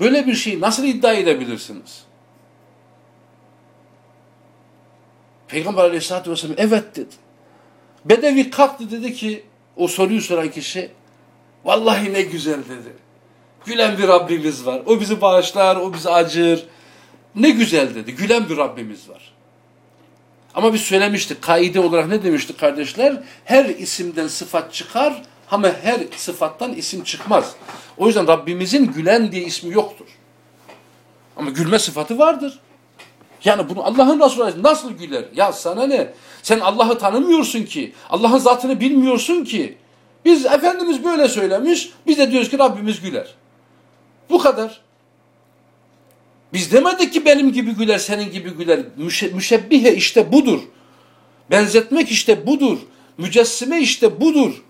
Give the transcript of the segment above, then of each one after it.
Böyle bir şeyi nasıl iddia edebilirsiniz? Peygamber aleyhissalatü vesselam evet dedi. Bedevi kalktı dedi ki o soruyu soran kişi vallahi ne güzel dedi. Gülen bir Rabbimiz var. O bizi bağışlar, o bizi acır. Ne güzel dedi. Gülen bir Rabbimiz var. Ama biz söylemiştik. Kaide olarak ne demiştik kardeşler? Her isimden sıfat çıkar ama her sıfattan isim çıkmaz. O yüzden Rabbimizin gülen diye ismi yoktur. Ama gülme sıfatı vardır. Yani bunu Allah'ın Resulü nasıl güler? Ya sana ne? Sen Allah'ı tanımıyorsun ki. Allah'ın zatını bilmiyorsun ki. Biz Efendimiz böyle söylemiş. Biz de diyoruz ki Rabbimiz güler. Bu kadar. Biz demedik ki benim gibi güler, senin gibi güler. Müşe, müşebbihe işte budur. Benzetmek işte budur. Mücessime işte budur.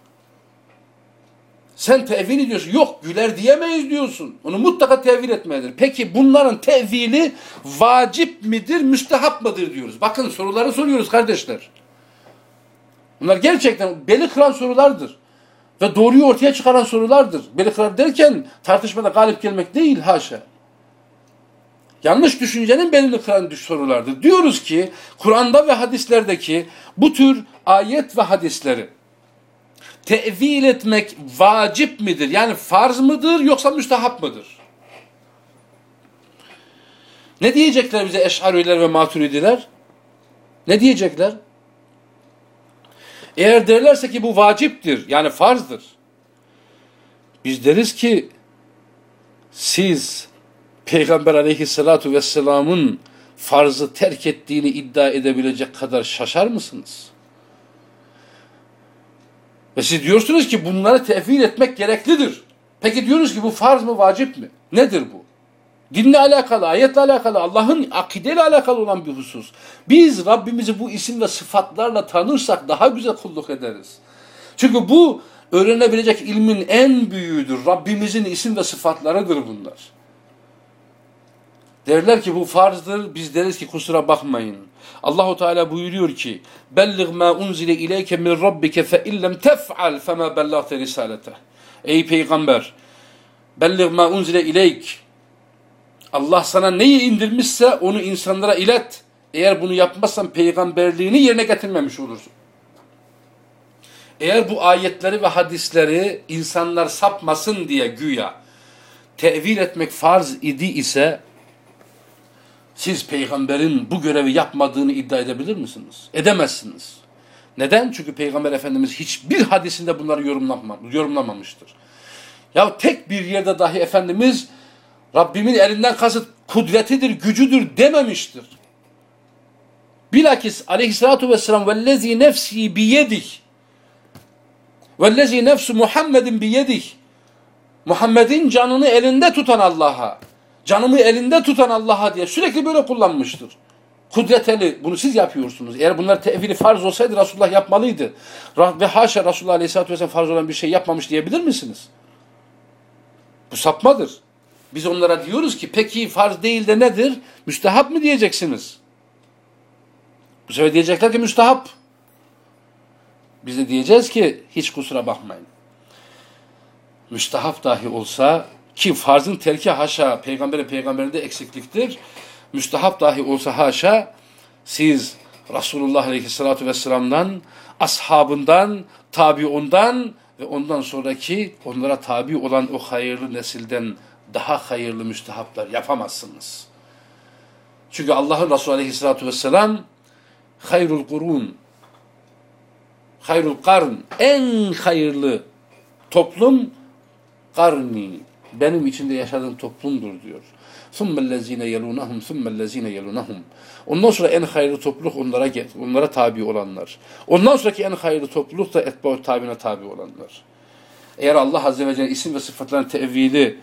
Sen tevil ediyorsun. Yok güler diyemeyiz diyorsun. Onu mutlaka tevil etmelidir. Peki bunların tevili vacip midir, müstehap mıdır diyoruz. Bakın soruları soruyoruz kardeşler. Bunlar gerçekten beli kıran sorulardır. Ve doğruyu ortaya çıkaran sorulardır. Beli kıran derken tartışmada galip gelmek değil haşa. Yanlış düşüncenin belini kıran sorulardır. Diyoruz ki Kur'an'da ve hadislerdeki bu tür ayet ve hadisleri tevil etmek vacip midir? Yani farz mıdır yoksa müstahap mıdır? Ne diyecekler bize eşariler ve maturidiler? Ne diyecekler? Eğer derlerse ki bu vaciptir yani farzdır. Biz deriz ki siz Peygamber aleyhissalatu vesselamın farzı terk ettiğini iddia edebilecek kadar şaşar mısınız? Ve siz diyorsunuz ki bunları tevil etmek gereklidir. Peki diyoruz ki bu farz mı vacip mi? Nedir bu? Dinle alakalı, ayetle alakalı, Allah'ın akideyle alakalı olan bir husus. Biz Rabbimizi bu isim ve sıfatlarla tanırsak daha güzel kulluk ederiz. Çünkü bu öğrenebilecek ilmin en büyüğüdür. Rabbimizin isim ve sıfatlarıdır bunlar. Derler ki bu farzdır. Biz deriz ki kusura bakmayın. Allahu Teala buyuruyor ki: "Bellig ma unzile ileyke min rabbike fe illem tef'al fema bellagte risalete." Ey peygamber, bellig ma unzile ileyk. Allah sana neyi indirmişse onu insanlara ilet. Eğer bunu yapmazsan peygamberliğini yerine getirmemiş olursun. Eğer bu ayetleri ve hadisleri insanlar sapmasın diye güya tevil etmek farz idi ise siz peygamberin bu görevi yapmadığını iddia edebilir misiniz? Edemezsiniz. Neden? Çünkü peygamber efendimiz hiçbir hadisinde bunları yorumlamamıştır. Ya tek bir yerde dahi efendimiz Rabbimin elinden kasıt kudretidir, gücüdür dememiştir. Bilakis aleyhissalatu vesselam vellezi nefsi biyedih vellezi nefsu Muhammedin biyedih Muhammed'in canını elinde tutan Allah'a canımı elinde tutan Allah'a diye sürekli böyle kullanmıştır. Kudreteli bunu siz yapıyorsunuz. Eğer bunlar tevili farz olsaydı Resulullah yapmalıydı. Ve haşa Resulullah Aleyhisselatü Vesselam farz olan bir şey yapmamış diyebilir misiniz? Bu sapmadır. Biz onlara diyoruz ki peki farz değil de nedir? Müstehap mı diyeceksiniz? Bu sefer diyecekler ki müstehap. Biz de diyeceğiz ki hiç kusura bakmayın. Müstehap dahi olsa ki farzın terki haşa peygamberin peygamberinde eksikliktir. Müstehap dahi olsa haşa siz Resulullah Aleyhisselatü Vesselam'dan, ashabından, tabi ondan ve ondan sonraki onlara tabi olan o hayırlı nesilden daha hayırlı müstehaplar yapamazsınız. Çünkü Allah'ın Resulü Aleyhisselatü Vesselam hayrul kurun hayrul karn en hayırlı toplum karni benim içinde yaşadığım toplumdur diyor. ثُمَّ الَّذ۪ينَ يَلُونَهُمْ ثُمَّ الَّذ۪ينَ يَلُونَهُمْ Ondan sonra en hayırlı topluluk onlara onlara tabi olanlar. Ondan sonraki en hayırlı topluluk da etbâ tabine tabi olanlar. Eğer Allah Azze ve Celle isim ve sıfatların tevhidi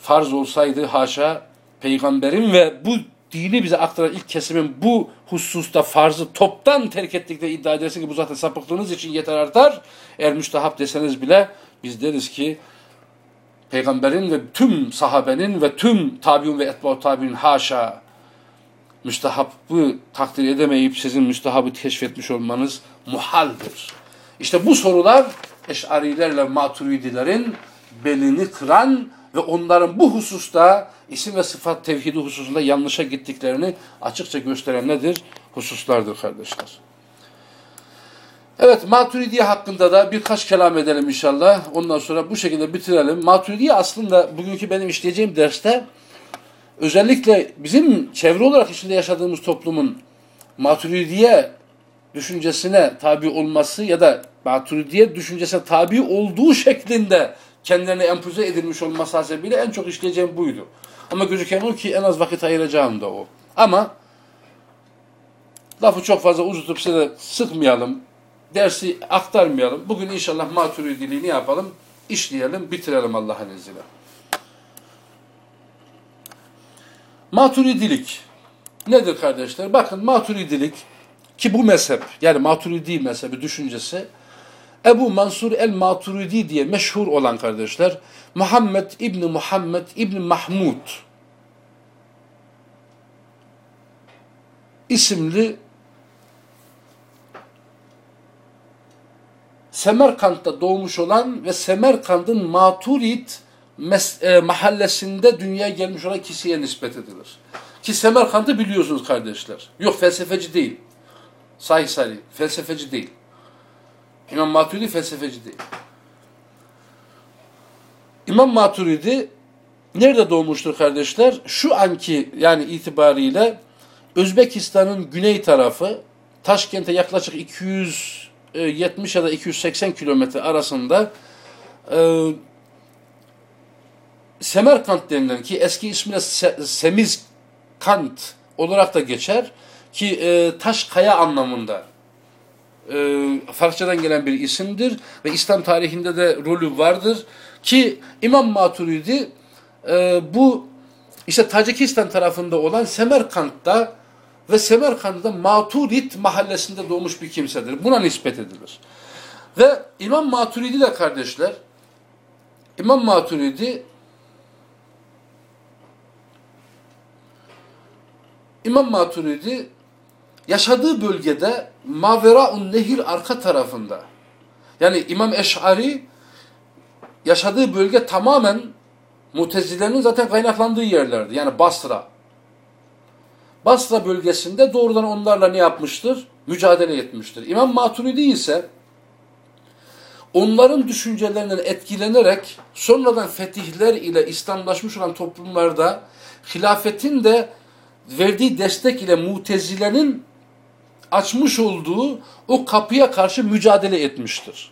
farz olsaydı haşa peygamberin ve bu dini bize aktaran ilk kesimin bu hususta farzı toptan terk ettikleri iddia edersin ki bu zaten sapıklığınız için yeter artar. Eğer müstahap deseniz bile biz deriz ki peygamberin ve tüm sahabenin ve tüm tabiun ve etba'u tabiun haşa müstahabı takdir edemeyip sizin müstahabı keşfetmiş olmanız muhaldir. İşte bu sorular eşarilerle maturidilerin belini kıran ve onların bu hususta isim ve sıfat tevhidi hususunda yanlışa gittiklerini açıkça gösteren nedir? Hususlardır kardeşler. Evet Maturidiye hakkında da birkaç kelam edelim inşallah. Ondan sonra bu şekilde bitirelim. Maturidiye aslında bugünkü benim işleyeceğim derste özellikle bizim çevre olarak içinde yaşadığımız toplumun Maturidiye düşüncesine tabi olması ya da Maturidiye düşüncesine tabi olduğu şeklinde kendilerine empoze edilmiş olması hasebiyle en çok işleyeceğim buydu. Ama gözüken o ki en az vakit ayıracağım da o. Ama lafı çok fazla uzutup size sıkmayalım. Dersi aktarmayalım. Bugün inşallah maturidiliği ne yapalım? İşleyelim, bitirelim Allah'ın izniyle. Maturidilik nedir kardeşler? Bakın maturidilik ki bu mezhep yani maturidi mezhebi düşüncesi Ebu Mansur el-Maturidi diye meşhur olan kardeşler Muhammed İbni Muhammed İbni Mahmud isimli Semerkant'ta doğmuş olan ve Semerkant'ın Maturid e, mahallesinde dünyaya gelmiş olan kişiye nispet edilir. Ki Semerkant'ı biliyorsunuz kardeşler. Yok felsefeci değil. Sahih salih. Felsefeci değil. İmam Maturidi felsefeci değil. İmam Maturidi nerede doğmuştur kardeşler? Şu anki yani itibariyle Özbekistan'ın güney tarafı Taşkent'e yaklaşık 270 ya da 280 kilometre arasında e, Semerkant denilen ki eski ismiyle Se Semizkant olarak da geçer ki e, taş kaya anlamında e, Farsçadan gelen bir isimdir ve İslam tarihinde de rolü vardır ki İmam Maturidi e, bu işte Tacikistan tarafında olan Semerkant'ta ve Semerkant'ta Maturid mahallesinde doğmuş bir kimsedir. Buna nispet edilir. Ve İmam Maturidi de kardeşler İmam Maturidi İmam Maturidi yaşadığı bölgede Maveraun Nehir arka tarafında yani İmam Eş'ari yaşadığı bölge tamamen Mutezilerin zaten kaynaklandığı yerlerdi. Yani Basra. Basra bölgesinde doğrudan onlarla ne yapmıştır? Mücadele etmiştir. İmam Maturidi ise onların düşüncelerinden etkilenerek sonradan fetihler ile İslamlaşmış olan toplumlarda hilafetin de verdiği destek ile mutezilenin açmış olduğu o kapıya karşı mücadele etmiştir.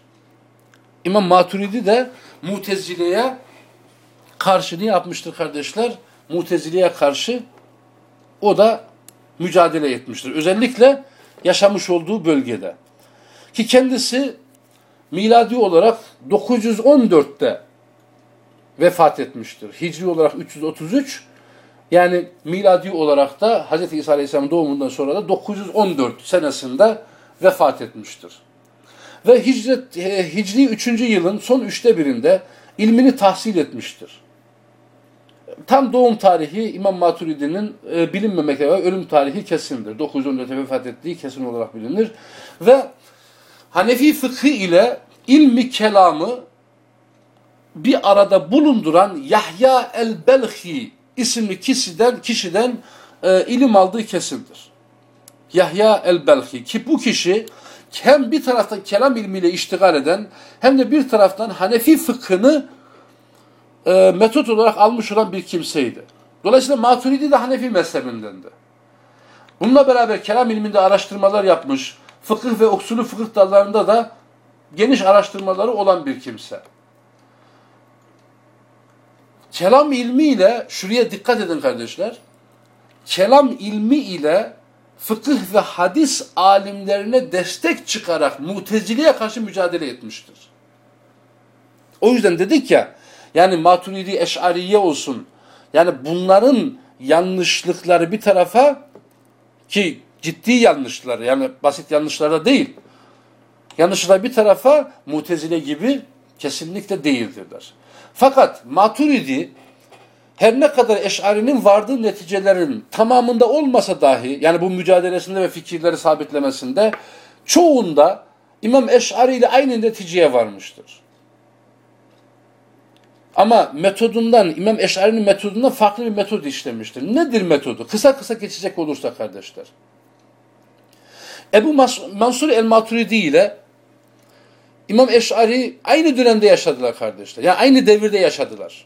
İmam Maturidi de mutezileye karşı ne yapmıştır kardeşler? Mutezileye karşı o da mücadele etmiştir. Özellikle yaşamış olduğu bölgede. Ki kendisi miladi olarak 914'te vefat etmiştir. Hicri olarak 333, yani miladi olarak da Hz. İsa Aleyhisselam'ın doğumundan sonra da 914 senesinde vefat etmiştir. Ve hicret, e, Hicri 3. yılın son üçte birinde ilmini tahsil etmiştir. Tam doğum tarihi İmam Maturidi'nin e, bilinmemekle ve ölüm tarihi kesindir. 914'te vefat ettiği kesin olarak bilinir. Ve Hanefi fıkhı ile ilmi kelamı bir arada bulunduran Yahya el-Belhi isimli kişiden kişiden e, ilim aldığı kesindir. Yahya el-Belhi ki bu kişi hem bir taraftan kelam ilmiyle iştigal eden hem de bir taraftan Hanefi fıkhını e, metot olarak almış olan bir kimseydi. Dolayısıyla Maturidi de Hanefi mezhebindendi. Bununla beraber kelam ilminde araştırmalar yapmış, fıkıh ve usulü fıkıh dallarında da geniş araştırmaları olan bir kimse. Kelam ilmi ile şuraya dikkat edin kardeşler. Kelam ilmi ile fıkıh ve hadis alimlerine destek çıkarak muteziliğe karşı mücadele etmiştir. O yüzden dedik ya yani maturidi eşariye olsun yani bunların yanlışlıkları bir tarafa ki ciddi yanlışlar yani basit yanlışlar değil. Yanlışlar bir tarafa mutezile gibi kesinlikle değildirler. Fakat Maturidi her ne kadar Eş'ari'nin vardığı neticelerin tamamında olmasa dahi yani bu mücadelesinde ve fikirleri sabitlemesinde çoğunda İmam Eş'ari ile aynı neticeye varmıştır. Ama metodundan, İmam Eş'ari'nin metodundan farklı bir metod işlemiştir. Nedir metodu? Kısa kısa geçecek olursa kardeşler. Ebu Mansur el-Maturidi ile İmam Eş'ari aynı dönemde yaşadılar kardeşler. Yani aynı devirde yaşadılar.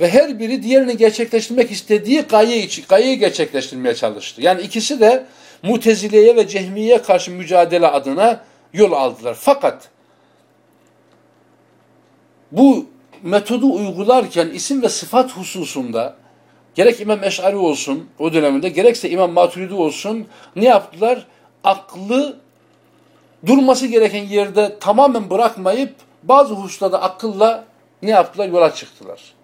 Ve her biri diğerini gerçekleştirmek istediği gaye için, gayeyi gerçekleştirmeye çalıştı. Yani ikisi de Mutezile'ye ve Cehmiye'ye karşı mücadele adına yol aldılar. Fakat bu metodu uygularken isim ve sıfat hususunda gerek İmam Eş'ari olsun o döneminde gerekse İmam Maturidi olsun ne yaptılar? Aklı durması gereken yerde tamamen bırakmayıp bazı hususlarda akılla ne yaptılar? Yola çıktılar.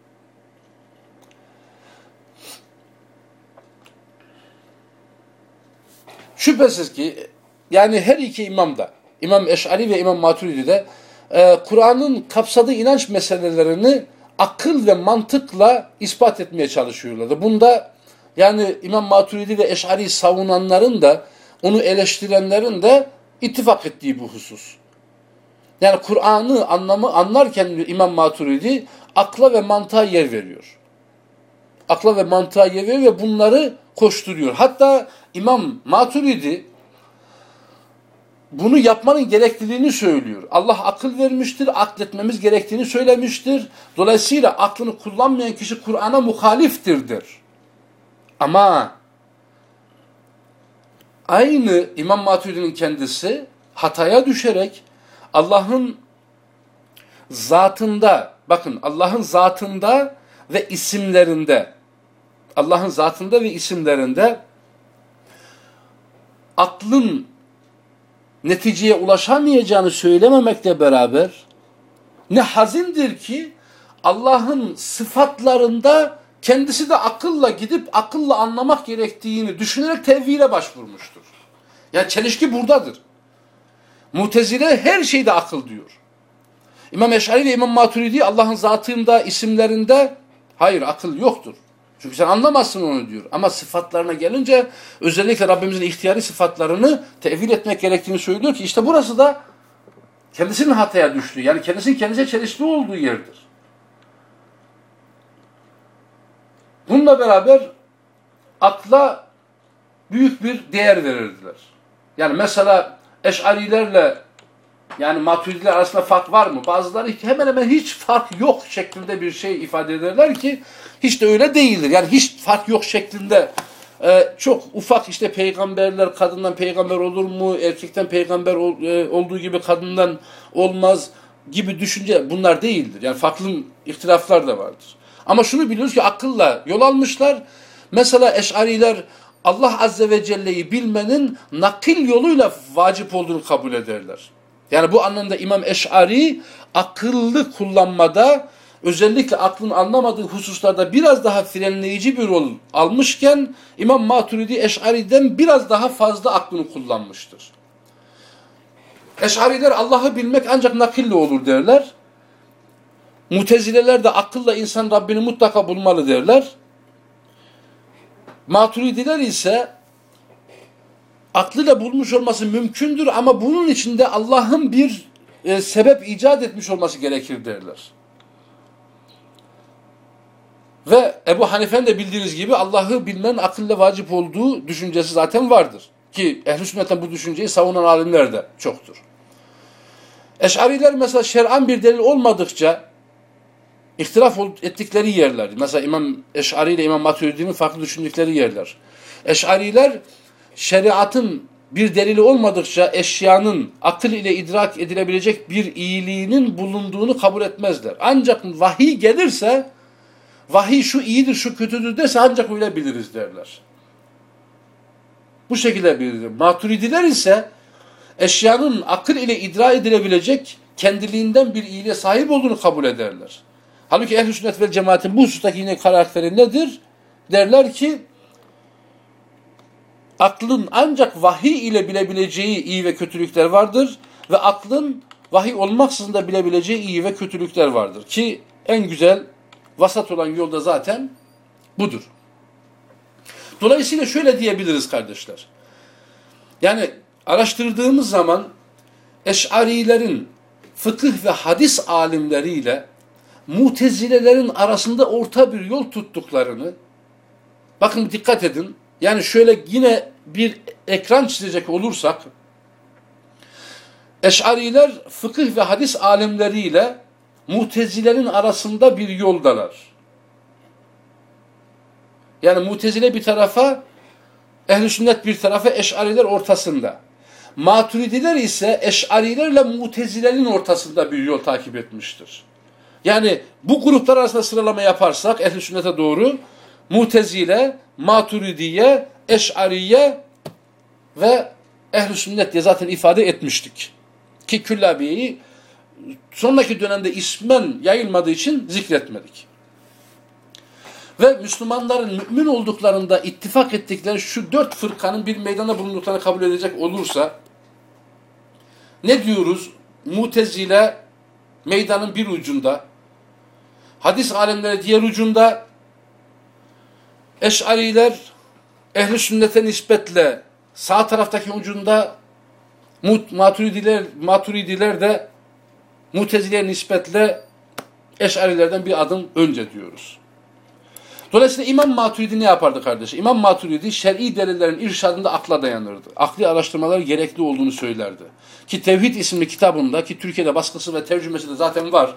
Şüphesiz ki yani her iki imam da İmam Eş'ari ve İmam Maturidi de e, Kur'an'ın kapsadığı inanç meselelerini akıl ve mantıkla ispat etmeye çalışıyorlardı. Bunda yani İmam Maturidi ve Eş'ari savunanların da onu eleştirenlerin de ittifak ettiği bu husus. Yani Kur'an'ı anlamı anlarken İmam Maturidi akla ve mantığa yer veriyor. Akla ve mantığa yer veriyor ve bunları koşturuyor. Hatta İmam Maturidi bunu yapmanın gerekliliğini söylüyor. Allah akıl vermiştir, akletmemiz gerektiğini söylemiştir. Dolayısıyla aklını kullanmayan kişi Kur'an'a muhaliftirdir. Ama aynı İmam Maturidi'nin kendisi hataya düşerek Allah'ın zatında, bakın Allah'ın zatında ve isimlerinde, Allah'ın zatında ve isimlerinde aklın neticeye ulaşamayacağını söylememekle beraber ne hazindir ki Allah'ın sıfatlarında kendisi de akılla gidip akılla anlamak gerektiğini düşünerek tevhile başvurmuştur. Yani çelişki buradadır. Mutezile her şeyde akıl diyor. İmam Eşari ve İmam Maturidi Allah'ın zatında, isimlerinde hayır akıl yoktur. Çünkü sen anlamazsın onu diyor. Ama sıfatlarına gelince özellikle Rabbimizin ihtiyari sıfatlarını tevil etmek gerektiğini söylüyor ki işte burası da kendisinin hataya düştüğü yani kendisinin kendisine çelişki olduğu yerdir. Bununla beraber akla büyük bir değer verirdiler. Yani mesela eşarilerle yani maturidiler arasında fark var mı? Bazıları hemen hemen hiç fark yok şeklinde bir şey ifade ederler ki hiç de öyle değildir. Yani hiç fark yok şeklinde e, çok ufak işte peygamberler kadından peygamber olur mu? Erkekten peygamber ol, e, olduğu gibi kadından olmaz gibi düşünce bunlar değildir. Yani farklı ihtilaflar da vardır. Ama şunu biliyoruz ki akılla yol almışlar. Mesela eşariler Allah Azze ve Celle'yi bilmenin nakil yoluyla vacip olduğunu kabul ederler. Yani bu anlamda İmam Eş'ari akıllı kullanmada özellikle aklın anlamadığı hususlarda biraz daha frenleyici bir rol almışken İmam Maturidi Eş'ari'den biraz daha fazla aklını kullanmıştır. Eş'ariler Allah'ı bilmek ancak nakille olur derler. Mutezileler de akılla insan Rabbini mutlaka bulmalı derler. Maturidiler ise aklıyla bulmuş olması mümkündür ama bunun içinde Allah'ın bir e, sebep icat etmiş olması gerekir derler. Ve Ebu Hanife'nin de bildiğiniz gibi Allah'ı bilmenin akılla vacip olduğu düşüncesi zaten vardır. Ki ehl sünnetten bu düşünceyi savunan alimler de çoktur. Eş'ariler mesela şer'an bir delil olmadıkça ihtilaf ettikleri yerler. Mesela İmam Eş'ari ile İmam Maturidi'nin farklı düşündükleri yerler. Eş'ariler şeriatın bir delili olmadıkça eşyanın akıl ile idrak edilebilecek bir iyiliğinin bulunduğunu kabul etmezler. Ancak vahiy gelirse vahiy şu iyidir şu kötüdür derse ancak öyle biliriz derler. Bu şekilde biliriz. Maturidiler ise eşyanın akıl ile idrak edilebilecek kendiliğinden bir iyiliğe sahip olduğunu kabul ederler. Halbuki ehl-i sünnet ve cemaatin bu husustaki yine karakteri nedir? Derler ki aklın ancak vahiy ile bilebileceği iyi ve kötülükler vardır ve aklın vahiy olmaksızın da bilebileceği iyi ve kötülükler vardır. Ki en güzel vasat olan yolda zaten budur. Dolayısıyla şöyle diyebiliriz kardeşler. Yani araştırdığımız zaman eşarilerin fıkıh ve hadis alimleriyle mutezilelerin arasında orta bir yol tuttuklarını bakın dikkat edin yani şöyle yine bir ekran çizecek olursak Eş'ariler fıkıh ve hadis alimleriyle mutezilerin arasında bir yoldalar. Yani mutezile bir tarafa, ehli sünnet bir tarafa, eş'ariler ortasında. Maturidiler ise eş'arilerle mutezilerin ortasında bir yol takip etmiştir. Yani bu gruplar arasında sıralama yaparsak ehli sünnete doğru mutezile, maturidiye, eş'ariye ve ehli sünnet diye zaten ifade etmiştik. Ki Küllabiye'yi sonraki dönemde ismen yayılmadığı için zikretmedik. Ve Müslümanların mümin olduklarında ittifak ettikleri şu dört fırkanın bir meydana bulunduklarını kabul edecek olursa ne diyoruz? Mutezile meydanın bir ucunda, hadis alemleri diğer ucunda, eşariler ehli sünnete nispetle sağ taraftaki ucunda maturidiler, maturidiler de mutezileye nispetle eşarilerden bir adım önce diyoruz. Dolayısıyla İmam Maturidi ne yapardı kardeş? İmam Maturidi şer'i delillerin irşadında akla dayanırdı. Akli araştırmalar gerekli olduğunu söylerdi. Ki Tevhid isimli kitabında ki Türkiye'de baskısı ve tercümesi de zaten var.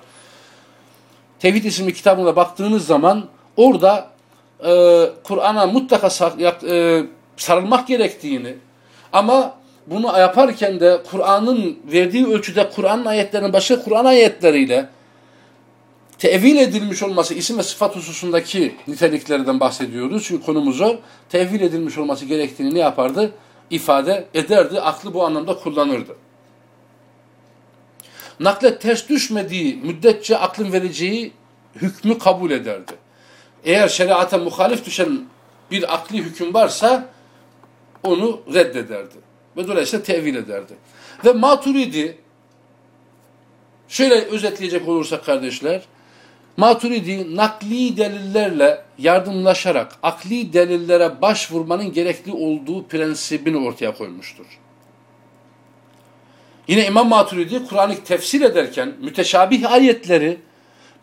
Tevhid isimli kitabına baktığınız zaman orada e, Kur'an'a mutlaka e, sarılmak gerektiğini ama bunu yaparken de Kur'an'ın verdiği ölçüde Kur'an ayetlerinin başka Kur'an ayetleriyle tevil edilmiş olması, isim ve sıfat hususundaki niteliklerden bahsediyoruz. Çünkü konumuz o. Tevil edilmiş olması gerektiğini ne yapardı? İfade ederdi. Aklı bu anlamda kullanırdı. Nakle ters düşmediği müddetçe aklın vereceği hükmü kabul ederdi. Eğer şeriata muhalif düşen bir akli hüküm varsa onu reddederdi. Ve dolayısıyla tevil ederdi. Ve Maturidi şöyle özetleyecek olursak kardeşler Maturidi nakli delillerle yardımlaşarak akli delillere başvurmanın gerekli olduğu prensibini ortaya koymuştur. Yine İmam Maturidi Kur'an'ı tefsir ederken müteşabih ayetleri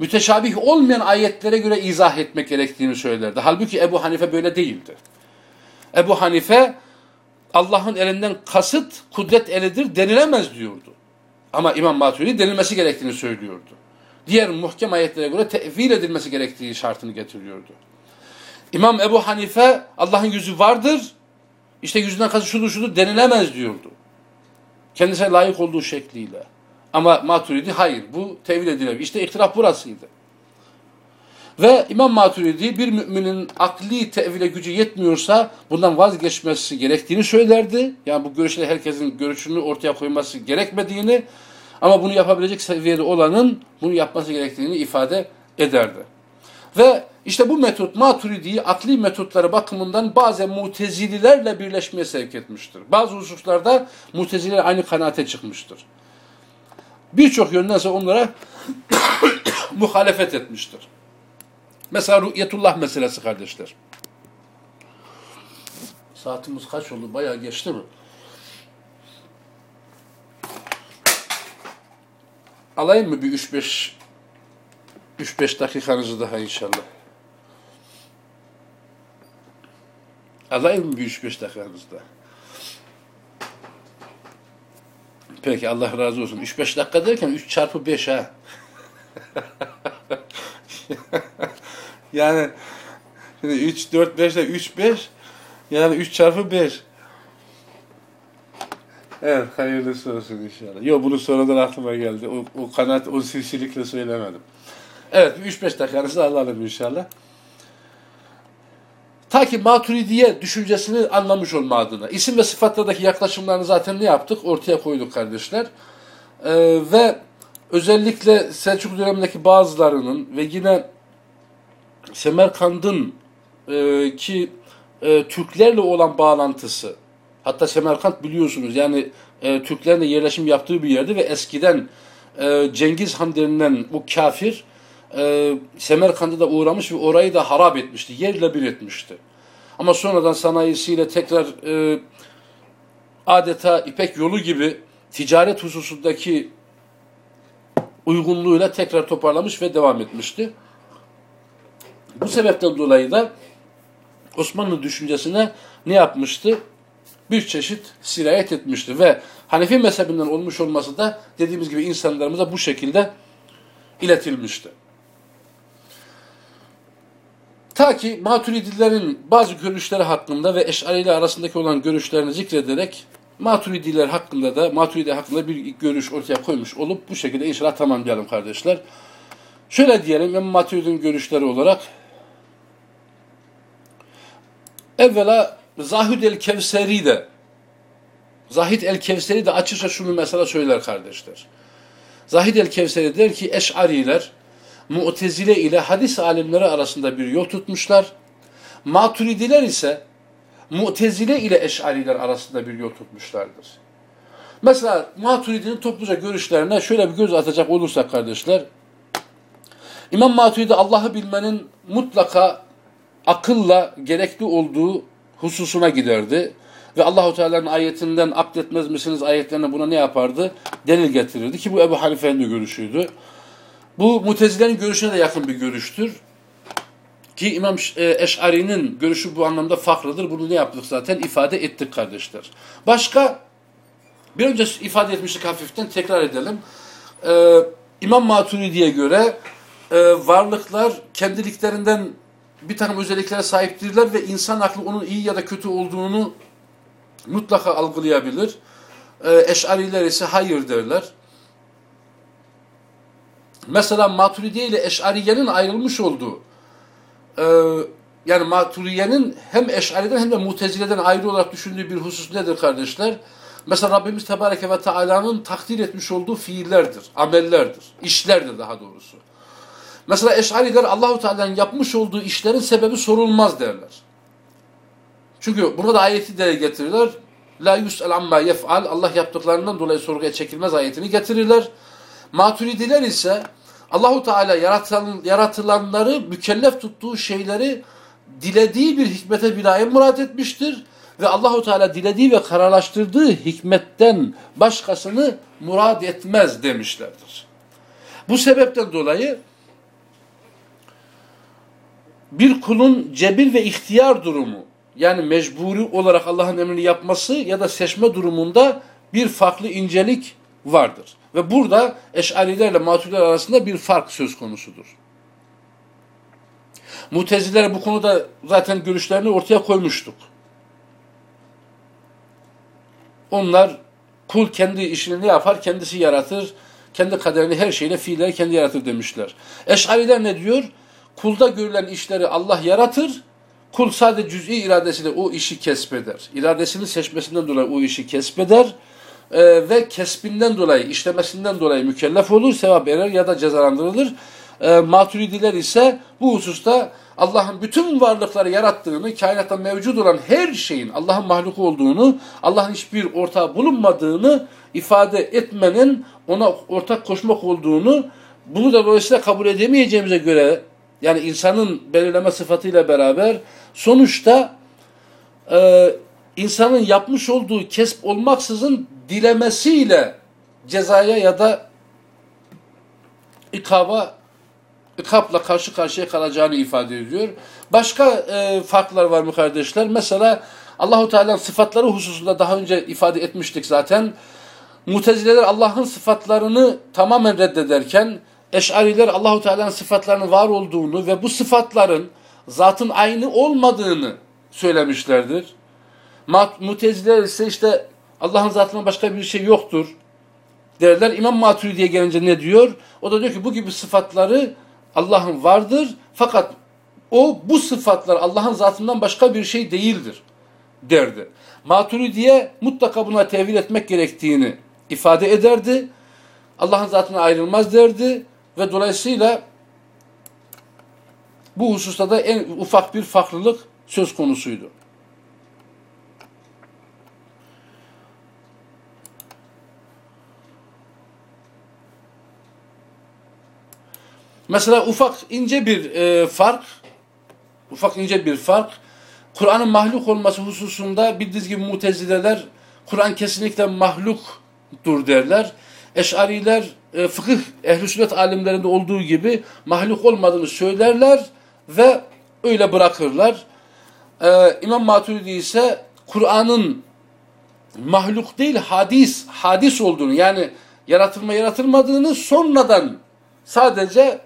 müteşabih olmayan ayetlere göre izah etmek gerektiğini söylerdi. Halbuki Ebu Hanife böyle değildi. Ebu Hanife Allah'ın elinden kasıt kudret elidir denilemez diyordu. Ama İmam Maturidi denilmesi gerektiğini söylüyordu diğer muhkem ayetlere göre tevil edilmesi gerektiği şartını getiriyordu. İmam Ebu Hanife Allah'ın yüzü vardır, işte yüzünden kasıt şudur şudur denilemez diyordu. Kendisine layık olduğu şekliyle. Ama Maturidi hayır bu tevil edilebilir. İşte ihtilaf burasıydı. Ve İmam Maturidi bir müminin akli tevile gücü yetmiyorsa bundan vazgeçmesi gerektiğini söylerdi. Yani bu görüşle herkesin görüşünü ortaya koyması gerekmediğini ama bunu yapabilecek seviyede olanın bunu yapması gerektiğini ifade ederdi. Ve işte bu metot Maturidi'yi akli metotları bakımından bazen mutezililerle birleşmeye sevk etmiştir. Bazı hususlarda muteziler aynı kanaate çıkmıştır. Birçok yönden ise onlara muhalefet etmiştir. Mesela Ru'yetullah meselesi kardeşler. Saatimiz kaç oldu? Bayağı geçti mi? Alayım mı bir 3-5 3-5 dakikanızı daha inşallah. Alayım mı bir 3-5 dakikanızı daha? Peki Allah razı olsun. 3-5 dakika derken 3 çarpı 5 ha. yani şimdi 3, 4, 5 ile 3, 5 yani 3 çarpı 5. Evet hayırlısı olsun inşallah. Yok bunu sonradan aklıma geldi. O, o kanaat, o silsilikle söylemedim. Evet 3-5 dakikanızı alalım inşallah. Ta ki maturidiye düşüncesini anlamış olma adına. İsim ve sıfatlardaki yaklaşımlarını zaten ne yaptık? Ortaya koyduk kardeşler. Ee, ve özellikle Selçuk dönemindeki bazılarının ve yine Semerkand'ın e, ki e, Türklerle olan bağlantısı Hatta Semerkant biliyorsunuz yani e, Türklerin de yerleşim yaptığı bir yerdi ve eskiden e, Cengiz Han denilen bu kafir e, Semerkant'a da uğramış ve orayı da harap etmişti. Yerle bir etmişti. Ama sonradan sanayisiyle tekrar e, adeta İpek yolu gibi ticaret hususundaki uygunluğuyla tekrar toparlamış ve devam etmişti. Bu sebepten dolayı da Osmanlı düşüncesine ne yapmıştı? Bir çeşit sirayet etmişti ve Hanefi mezhebinden olmuş olması da dediğimiz gibi insanlarımıza bu şekilde iletilmişti. Ta ki Maturidilerin bazı görüşleri hakkında ve Eş'ari arasındaki olan görüşlerini zikrederek Maturidiler hakkında da Maturidi hakkında bir görüş ortaya koymuş olup bu şekilde inşallah tamamlayalım kardeşler. Şöyle diyelim İmam Maturidi'nin görüşleri olarak evvela Zahid el-Kevseri de Zahid el-Kevseri de açıkça şunu mesela söyler kardeşler. Zahid el-Kevseri der ki Eş'ariler Mu'tezile ile hadis alimleri arasında bir yol tutmuşlar. Maturidiler ise Mu'tezile ile Eş'ariler arasında bir yol tutmuşlardır. Mesela Maturidi'nin topluca görüşlerine şöyle bir göz atacak olursak kardeşler, İmam Maturidi Allah'ı bilmenin mutlaka akılla gerekli olduğu hususuna giderdi. Ve Allahu Teala'nın ayetinden akletmez misiniz ayetlerine buna ne yapardı? Delil getirirdi ki bu Ebu Hanife'nin de görüşüydü. Bu Mutezile'nin görüşüne de yakın bir görüştür. Ki İmam e, Eş'ari'nin görüşü bu anlamda farklıdır. Bunu ne yaptık zaten? ifade ettik kardeşler. Başka, bir önce ifade etmiştik hafiften tekrar edelim. Ee, İmam Maturidi'ye göre e, varlıklar kendiliklerinden bir takım özelliklere sahiptirler ve insan aklı onun iyi ya da kötü olduğunu mutlaka algılayabilir. Ee, eş'ariler ise hayır derler. Mesela Maturidiye ile Eş'ariye'nin ayrılmış olduğu e, yani Maturiye'nin hem Eş'ariden hem de Mutezile'den ayrı olarak düşündüğü bir husus nedir kardeşler? Mesela Rabbimiz Tebareke ve Teala'nın takdir etmiş olduğu fiillerdir, amellerdir, işlerdir daha doğrusu. Mesela Eş'ariler Allahu Teala'nın yapmış olduğu işlerin sebebi sorulmaz derler. Çünkü burada da ayeti de getirirler. La yus'al amma yef'al. Allah yaptıklarından dolayı sorguya çekilmez ayetini getirirler. Maturidiler ise Allahu Teala yaratılan, yaratılanları mükellef tuttuğu şeyleri dilediği bir hikmete binaen murat etmiştir ve Allahu Teala dilediği ve kararlaştırdığı hikmetten başkasını murad etmez demişlerdir. Bu sebepten dolayı bir kulun cebir ve ihtiyar durumu yani mecburi olarak Allah'ın emrini yapması ya da seçme durumunda bir farklı incelik vardır. Ve burada eşarilerle maturiler arasında bir fark söz konusudur. Muteziler bu konuda zaten görüşlerini ortaya koymuştuk. Onlar kul kendi işini ne yapar? Kendisi yaratır. Kendi kaderini her şeyle fiilleri kendi yaratır demişler. Eşariler ne diyor? Kulda görülen işleri Allah yaratır. Kul sadece cüz'i iradesiyle o işi kesbeder. İradesini seçmesinden dolayı o işi kesbeder e, ve kesbinden dolayı, işlemesinden dolayı mükellef olur, sevap erer ya da cezalandırılır. E, maturidiler ise bu hususta Allah'ın bütün varlıkları yarattığını, kainatta mevcut olan her şeyin Allah'ın mahluku olduğunu, Allah'ın hiçbir ortağı bulunmadığını ifade etmenin ona ortak koşmak olduğunu, bunu da dolayısıyla kabul edemeyeceğimize göre, yani insanın belirleme sıfatıyla beraber sonuçta e, insanın yapmış olduğu kesp olmaksızın dilemesiyle cezaya ya da ikaba ikapla karşı karşıya kalacağını ifade ediyor. Başka e, farklar var mı kardeşler? Mesela Allahu Teala'nın sıfatları hususunda daha önce ifade etmiştik zaten. Mutezileler Allah'ın sıfatlarını tamamen reddederken Eş'ariler Allahu Teala'nın sıfatlarının var olduğunu ve bu sıfatların zatın aynı olmadığını söylemişlerdir. Muteziler ise işte Allah'ın zatından başka bir şey yoktur derler. İmam Maturidi'ye gelince ne diyor? O da diyor ki bu gibi sıfatları Allah'ın vardır fakat o bu sıfatlar Allah'ın zatından başka bir şey değildir derdi. Maturidiye mutlaka buna tevil etmek gerektiğini ifade ederdi. Allah'ın zatına ayrılmaz derdi ve dolayısıyla bu hususta da en ufak bir farklılık söz konusuydu. Mesela ufak ince bir e, fark, ufak ince bir fark, Kur'an'ın mahluk olması hususunda bildiğiniz gibi mutezileler, Kur'an kesinlikle mahluktur derler. Eş'ariler e, fıkıh ehl sünnet alimlerinde olduğu gibi mahluk olmadığını söylerler ve öyle bırakırlar. Ee, İmam Maturidi ise Kur'an'ın mahluk değil hadis, hadis olduğunu yani yaratılma yaratılmadığını sonradan sadece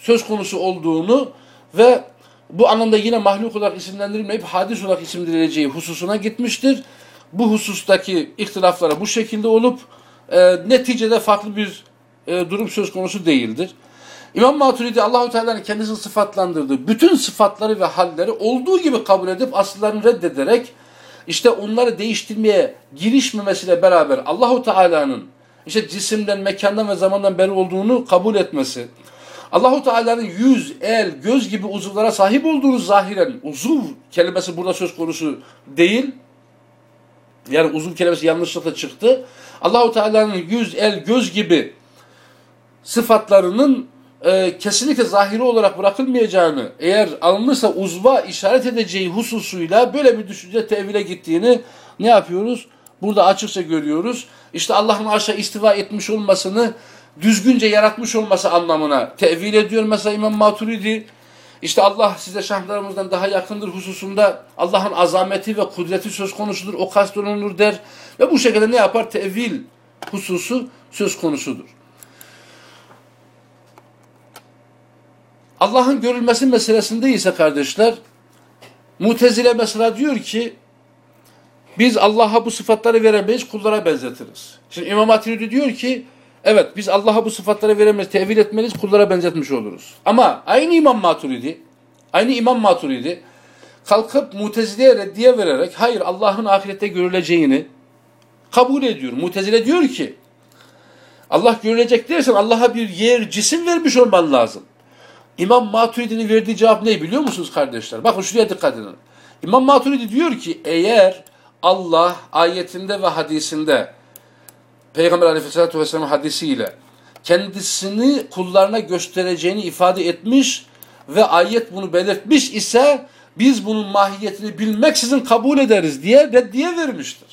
söz konusu olduğunu ve bu anlamda yine mahluk olarak isimlendirilmeyip hadis olarak isimlendirileceği hususuna gitmiştir. Bu husustaki ihtilaflara bu şekilde olup e, neticede farklı bir e, durum söz konusu değildir. İmam Maturidi Allahu Teala'nın kendisini sıfatlandırdığı bütün sıfatları ve halleri olduğu gibi kabul edip asıllarını reddederek işte onları değiştirmeye girişmemesiyle beraber Allahu Teala'nın işte cisimden, mekandan ve zamandan beri olduğunu kabul etmesi, Allahu Teala'nın yüz, el, göz gibi uzuvlara sahip olduğunu zahiren uzuv kelimesi burada söz konusu değil. Yani uzuv kelimesi yanlışlıkla çıktı. Allahu Teala'nın yüz, el, göz gibi sıfatlarının e, kesinlikle zahiri olarak bırakılmayacağını eğer alınırsa uzva işaret edeceği hususuyla böyle bir düşünce tevhile gittiğini ne yapıyoruz? Burada açıkça görüyoruz. İşte Allah'ın aşağı istiva etmiş olmasını düzgünce yaratmış olması anlamına tevil ediyor mesela İmam Maturidi. İşte Allah size şahlarımızdan daha yakındır hususunda Allah'ın azameti ve kudreti söz konusudur. O kastolunur der. Ve bu şekilde ne yapar? Tevil hususu söz konusudur. Allah'ın görülmesi meselesinde ise kardeşler Mutezile mesela diyor ki biz Allah'a bu sıfatları veremeyiz, kullara benzetiriz. Şimdi İmam Maturidi diyor ki evet biz Allah'a bu sıfatları veremeyiz, tevil etmeliyiz, kullara benzetmiş oluruz. Ama aynı İmam Maturidi, aynı İmam Maturidi kalkıp Mutezile'ye reddiye vererek hayır Allah'ın ahirette görüleceğini kabul ediyor. Mutezile diyor ki Allah görülecek dersen Allah'a bir yer, cisim vermiş olman lazım. İmam Maturidi'nin verdiği cevap ne biliyor musunuz kardeşler? Bakın şuraya dikkat edin. İmam Maturidi diyor ki eğer Allah ayetinde ve hadisinde Peygamber aleyhissalatü vesselam hadisiyle kendisini kullarına göstereceğini ifade etmiş ve ayet bunu belirtmiş ise biz bunun mahiyetini bilmeksizin kabul ederiz diye reddiye vermiştir.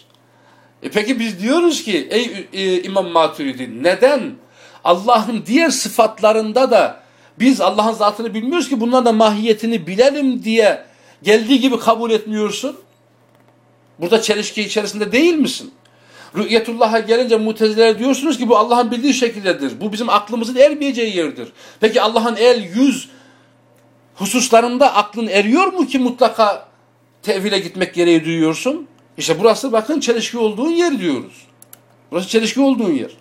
E peki biz diyoruz ki ey e, İmam Maturidi neden Allah'ın diğer sıfatlarında da biz Allah'ın zatını bilmiyoruz ki bunların da mahiyetini bilelim diye geldiği gibi kabul etmiyorsun. Burada çelişki içerisinde değil misin? Rü'yetullah'a gelince mutezilere diyorsunuz ki bu Allah'ın bildiği şekildedir. Bu bizim aklımızın ermeyeceği yerdir. Peki Allah'ın el, yüz hususlarında aklın eriyor mu ki mutlaka tevhile gitmek gereği duyuyorsun? İşte burası bakın çelişki olduğun yer diyoruz. Burası çelişki olduğun yer.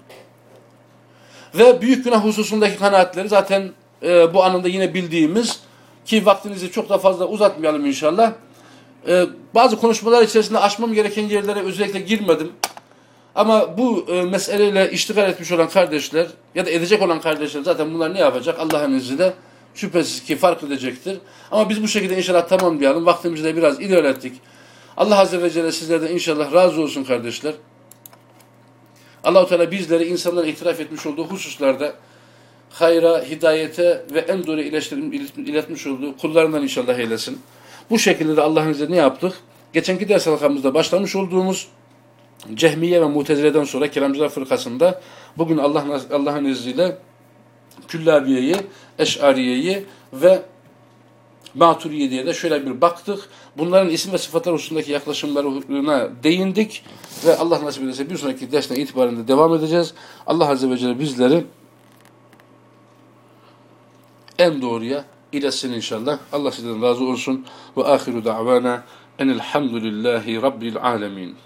Ve büyük günah hususundaki kanaatleri zaten e, bu anında yine bildiğimiz ki vaktinizi çok da fazla uzatmayalım inşallah. E, bazı konuşmalar içerisinde aşmam gereken yerlere özellikle girmedim. Ama bu e, meseleyle iştigal etmiş olan kardeşler ya da edecek olan kardeşler zaten bunlar ne yapacak Allah'ın izniyle şüphesiz ki fark edecektir. Ama biz bu şekilde inşallah tamamlayalım. Vaktimizi de biraz ilerlettik. Allah Azze ve Celle sizlerden inşallah razı olsun kardeşler. Allah-u Teala bizleri insanlara itiraf etmiş olduğu hususlarda hayra, hidayete ve en doğru iletmiş olduğu kullarından inşallah eylesin. Bu şekilde de Allah'ın izniyle ne yaptık? Geçenki ders halkamızda başlamış olduğumuz Cehmiye ve Mutezile'den sonra Kelamcılar Fırkası'nda bugün Allah Allah'ın izniyle Küllabiye'yi, Eş'ariye'yi ve Maturiye diye de şöyle bir baktık. Bunların isim ve sıfatlar hususundaki yaklaşımlarına değindik ve Allah nasip ederse bir sonraki dersten itibaren de devam edeceğiz. Allah Azze ve Celle bizleri en doğruya iletsin inşallah. Allah sizden razı olsun. Ve ahiru da'vana enelhamdülillahi rabbil alemin.